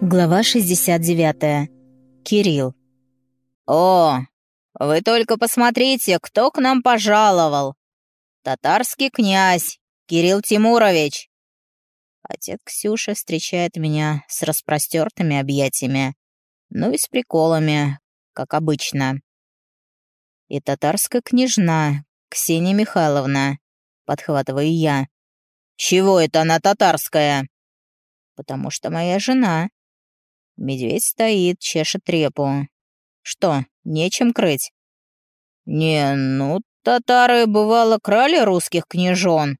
Глава 69. Кирилл. «О, вы только посмотрите, кто к нам пожаловал! Татарский князь Кирилл Тимурович!» Отец Ксюши встречает меня с распростертыми объятиями, ну и с приколами, как обычно. И татарская княжна Ксения Михайловна, подхватываю я. «Чего это она татарская?» «Потому что моя жена», Медведь стоит, чешет репу. Что, нечем крыть? Не, ну, татары, бывало, крали русских княжон.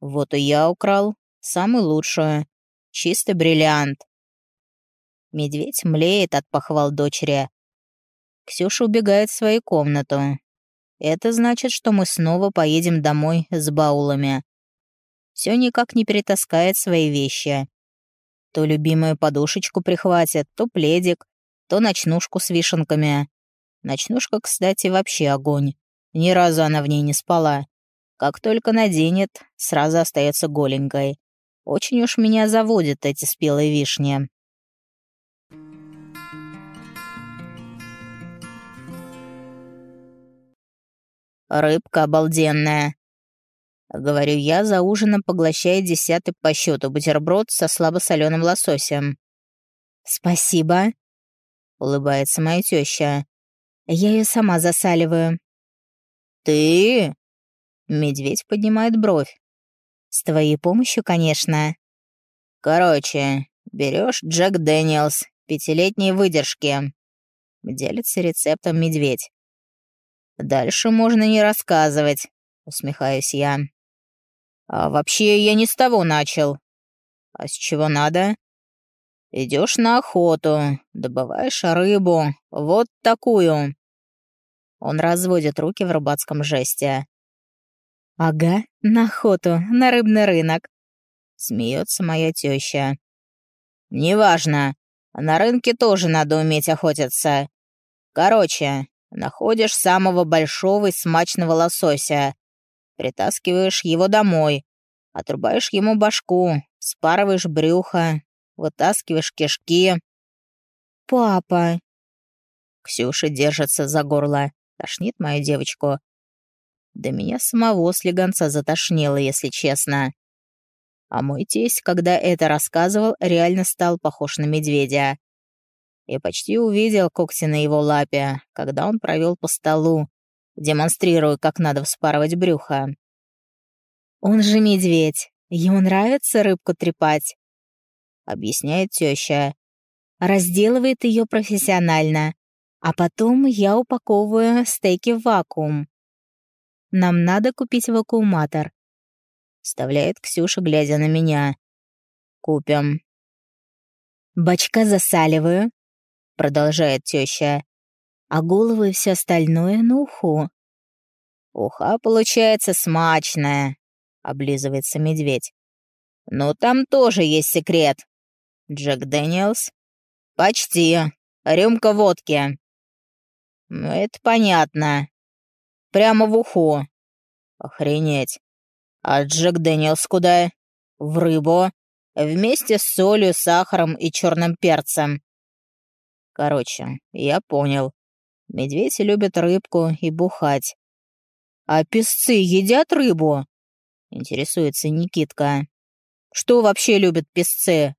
Вот и я украл. Самый лучшую. Чистый бриллиант. Медведь млеет от похвал дочери. Ксюша убегает в свою комнату. Это значит, что мы снова поедем домой с баулами. Все никак не перетаскает свои вещи. То любимую подушечку прихватит, то пледик, то ночнушку с вишенками. Ночнушка, кстати, вообще огонь. Ни разу она в ней не спала. Как только наденет, сразу остается голенькой. Очень уж меня заводят эти спелые вишни. Рыбка обалденная. Говорю я, за ужином поглощая десятый по счету бутерброд со слабосоленым лососем. «Спасибо», — улыбается моя теща. «Я ее сама засаливаю». «Ты?» — медведь поднимает бровь. «С твоей помощью, конечно». «Короче, берешь Джек Дэниелс, пятилетней выдержки». Делится рецептом медведь. «Дальше можно не рассказывать», — усмехаюсь я. А вообще я не с того начал. А с чего надо? Идешь на охоту, добываешь рыбу, вот такую. Он разводит руки в рыбацком жесте. Ага, на охоту, на рыбный рынок. Смеется моя теща. Неважно, на рынке тоже надо уметь охотиться. Короче, находишь самого большого и смачного лосося, Притаскиваешь его домой, отрубаешь ему башку, спарываешь брюхо, вытаскиваешь кишки. «Папа!» Ксюша держится за горло, тошнит мою девочку. Да меня самого слегонца затошнило, если честно. А мой тесть, когда это рассказывал, реально стал похож на медведя. Я почти увидел когти на его лапе, когда он провел по столу, демонстрируя, как надо вспарывать брюхо. «Он же медведь. Ему нравится рыбку трепать», — объясняет теща. Разделывает ее профессионально, а потом я упаковываю стейки в вакуум. Нам надо купить вакууматор. Вставляет Ксюша, глядя на меня. Купим. Бачка засаливаю, продолжает теща а голову и все остальное на уху. «Уха получается смачная», — облизывается медведь. «Но там тоже есть секрет. Джек Дэниелс?» «Почти. Рюмка водки». «Ну, это понятно. Прямо в уху. Охренеть. А Джек Дэниелс куда? В рыбу. Вместе с солью, сахаром и черным перцем. Короче, я понял. Медведи любят рыбку и бухать. «А песцы едят рыбу?» — интересуется Никитка. «Что вообще любят песцы?»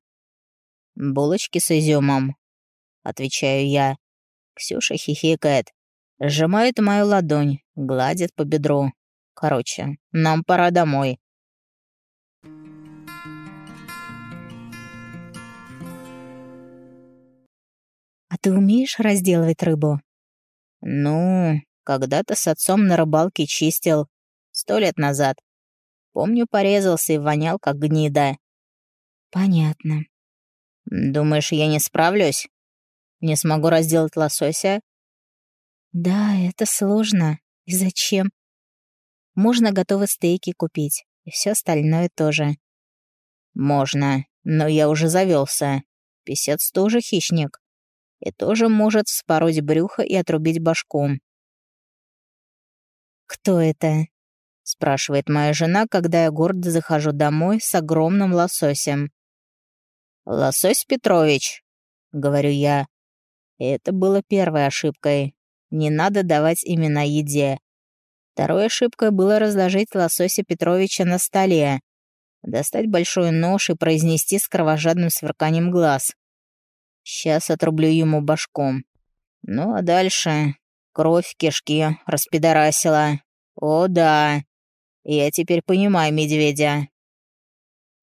«Булочки с изюмом», — отвечаю я. Ксюша хихикает, сжимает мою ладонь, гладит по бедру. Короче, нам пора домой. «А ты умеешь разделывать рыбу?» «Ну, когда-то с отцом на рыбалке чистил. Сто лет назад. Помню, порезался и вонял, как гнида». «Понятно». «Думаешь, я не справлюсь? Не смогу разделать лосося?» «Да, это сложно. И зачем? Можно готовые стейки купить, и все остальное тоже». «Можно, но я уже завелся. Песец тоже хищник и тоже может вспороть брюхо и отрубить башку. «Кто это?» — спрашивает моя жена, когда я гордо захожу домой с огромным лососем. «Лосось Петрович», — говорю я. Это было первой ошибкой. Не надо давать имена еде. Второй ошибкой было разложить лосося Петровича на столе, достать большой нож и произнести с кровожадным сверканием глаз. Сейчас отрублю ему башком. Ну а дальше кровь кишки распидорасила. О да, я теперь понимаю медведя.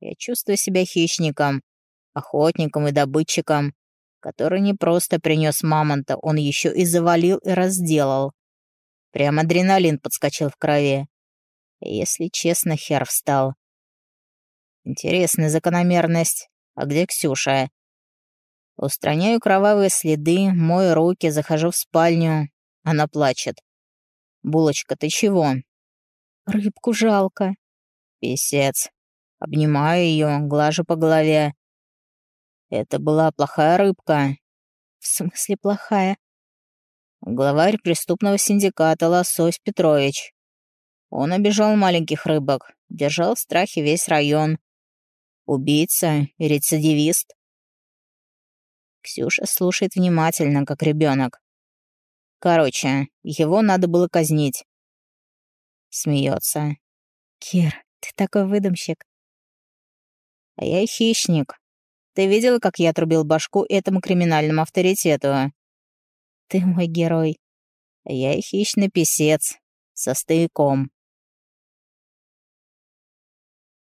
Я чувствую себя хищником, охотником и добытчиком, который не просто принес мамонта, он еще и завалил и разделал. Прям адреналин подскочил в крови. Если честно, хер встал. Интересная закономерность. А где Ксюша? Устраняю кровавые следы, мою руки, захожу в спальню. Она плачет. «Булочка, ты чего?» «Рыбку жалко». «Песец». Обнимаю ее, глажу по голове. Это была плохая рыбка. В смысле плохая? Главарь преступного синдиката Лосось Петрович. Он обижал маленьких рыбок, держал в страхе весь район. Убийца и рецидивист. Ксюша слушает внимательно, как ребенок. Короче, его надо было казнить. Смеется. Кир, ты такой выдумщик. А я хищник. Ты видела, как я отрубил башку этому криминальному авторитету? Ты мой герой. Я хищный писец. Со стояком.